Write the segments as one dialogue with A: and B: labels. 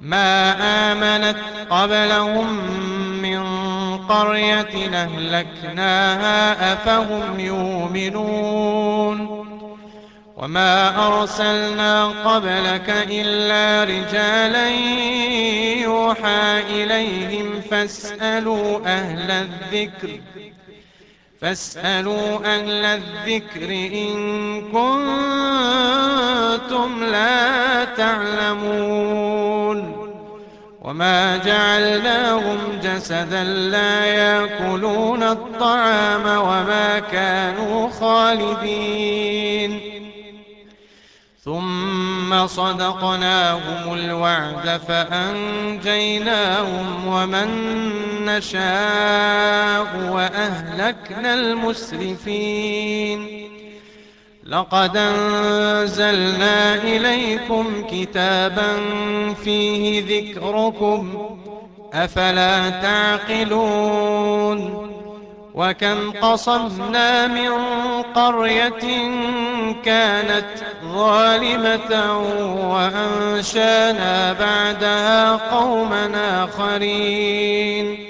A: ما آمنت قبلهم من قرية أهلكناها أفهم يؤمنون وما أرسلنا قبلك إلا رجالا يوحى إليهم فاسألوا أهل الذكر فاسألوا أهل الذكر إن كنتم لا تعلمون وما جعلناهم جسدا لا يأكلون الطعام وما كانوا خالدين. ثم صدقناهم الوعد فأنجيناهم ومن نشاء وأهلكنا المسرفين. لقد أنزلنا إليكم كتابا فيه ذكركم أفلا تعقلون؟ وكم قصمنا من قرية كانت ظالمة وأنشأنا بعدها قوما آخرين.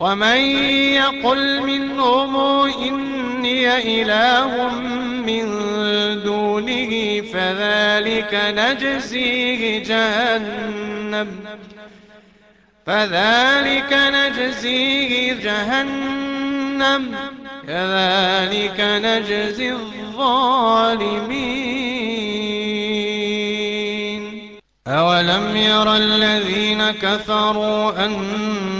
A: ومن يقل منهم إني إله من دونه فذلك نجزيه جهنم فذلك نجزيه جهنم كذلك نجزي الظالمين أولم ير الذين كفروا أن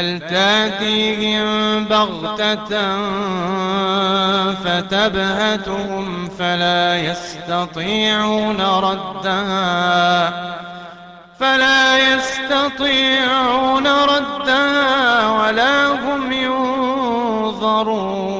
A: بل تاتيهم بغتة فتبهتهم فلا يستطيعون ردها. فلا يستطيعون ردها ولا هم ينظرون.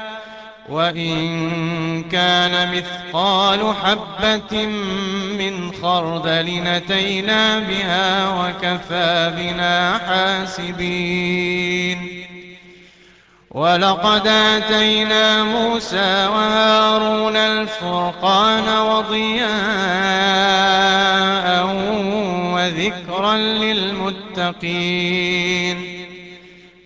A: وإن كان مثقال حبة من خردل نتينا بها وكفى بنا حاسبين. ولقد آتينا موسى وهارون الفرقان وضياء وذكرا للمتقين.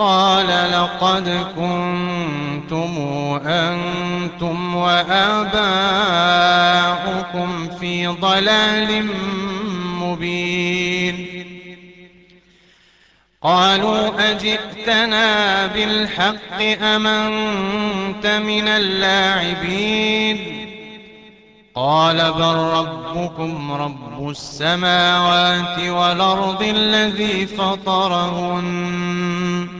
A: قال لقد كنتم أنتم وآباؤكم في ضلال مبين. قالوا أجئتنا بالحق أم أنت من اللاعبين؟ قال بل ربكم رب السماوات والأرض الذي فطرهن.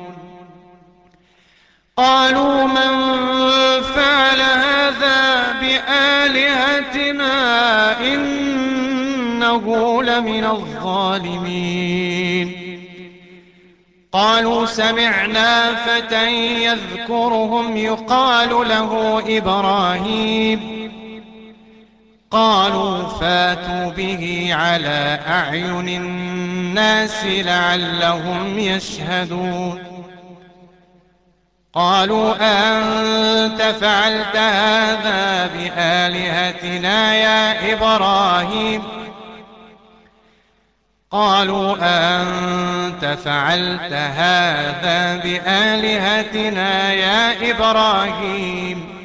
A: قالوا من فعل هذا بآلهتنا إنه لمن الظالمين. قالوا سمعنا فتى يذكرهم يقال له إبراهيم. قالوا فاتوا به على أعين الناس لعلهم يشهدون. قالوا أنت فعلت هذا بآلهتنا يا إبراهيم. قالوا أنت فعلت هذا بآلهتنا يا إبراهيم.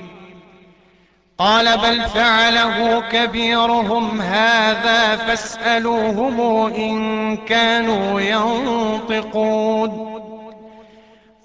A: قال بل فعله كبيرهم هذا فاسألوهم إن كانوا ينطقون.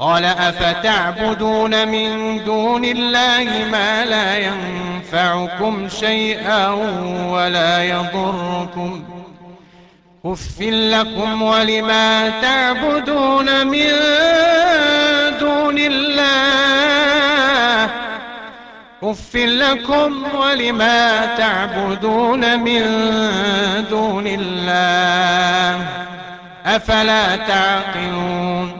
A: قال أفتعبدون من دون الله ما لا ينفعكم شيئا ولا يضركم كف لكم ولما تعبدون من دون الله كف لكم ولما تعبدون من دون الله أفلا تعقلون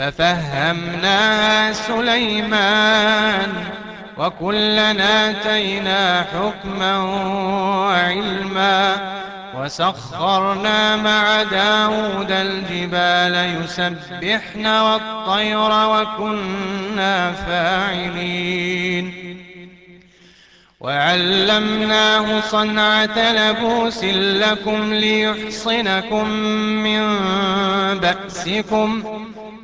A: ففهمناها سليمان وكلنا آتينا حكما وعلما وسخرنا مع داود الجبال يسبحن والطير وكنا فاعلين. وعلمناه صنعة لبوس لكم ليحصنكم من بأسكم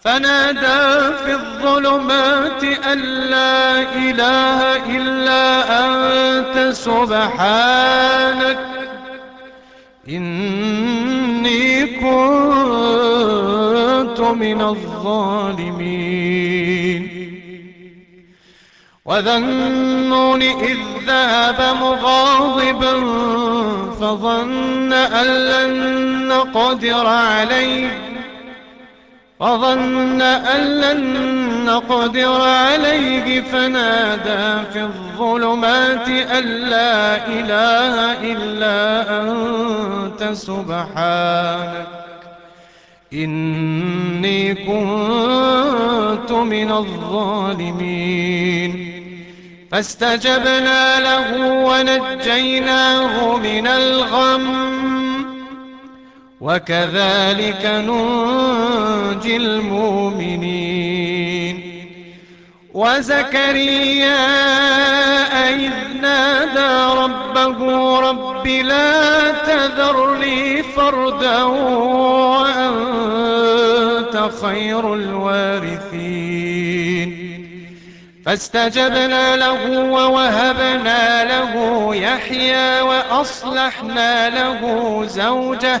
A: فنادى في الظلمات أن لا إله إلا أنت سبحانك. إني كنت من الظالمين. وذا النون إذ ذهب مغاضبا فظن أن لن نقدر عليه. وظن أن لن نقدر عليه فنادى في الظلمات أن لا إله إلا أنت سبحانك. إني كنت من الظالمين. فاستجبنا له ونجيناه من الغم. وكذلك ننجي المؤمنين. وزكريا إذ نادى ربه رب لا تذرني فردا وأنت خير الوارثين. فاستجبنا له ووهبنا له يحيى وأصلحنا له زوجه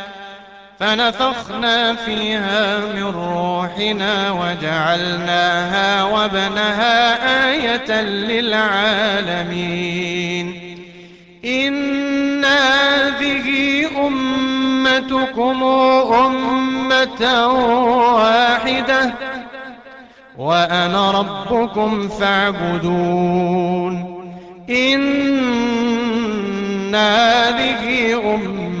A: فنفخنا فيها من روحنا وجعلناها وابنها آية للعالمين. إن هذه أمتكم أمة واحدة وأنا ربكم فاعبدون. إن هذه أمتكم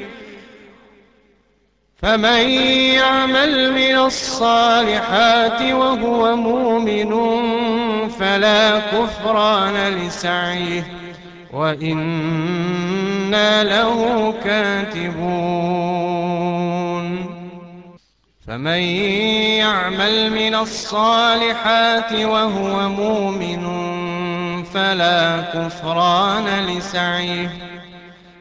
A: فمن يعمل من الصالحات وهو مؤمن فلا كفران لسعيه وإنا له كاتبون. فمن يعمل من الصالحات وهو مؤمن فلا كفران لسعيه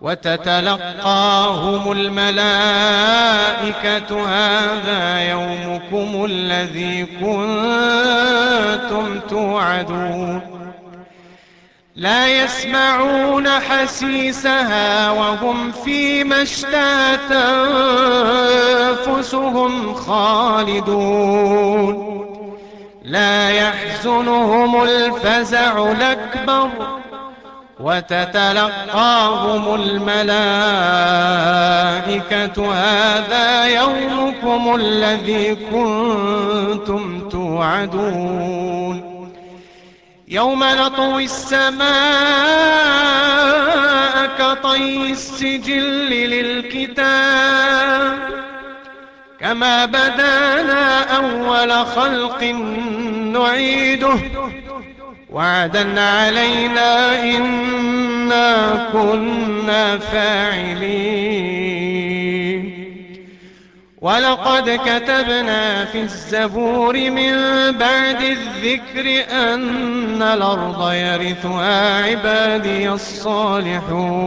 A: وتتلقاهم الملائكة هذا يومكم الذي كنتم توعدون. لا يسمعون حسيسها وهم فيما اشتهت أنفسهم خالدون. لا يحزنهم الفزع الأكبر. وتتلقاهم الملائكة هذا يومكم الذي كنتم توعدون. يوم نطوي السماء كطي السجل للكتاب. كما بدانا أول خلق نعيده. وعدا علينا إنا كنا فاعلين. ولقد كتبنا في الزبور من بعد الذكر أن الأرض يرثها عبادي الصالحون.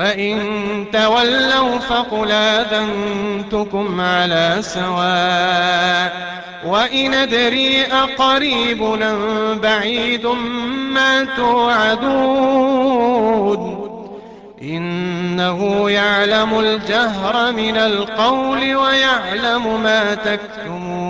A: فإن تولوا فقل آذنتكم على سواء وإن أدري أقريب بعيد ما توعدون إنه يعلم الجهر من القول ويعلم ما تكتمون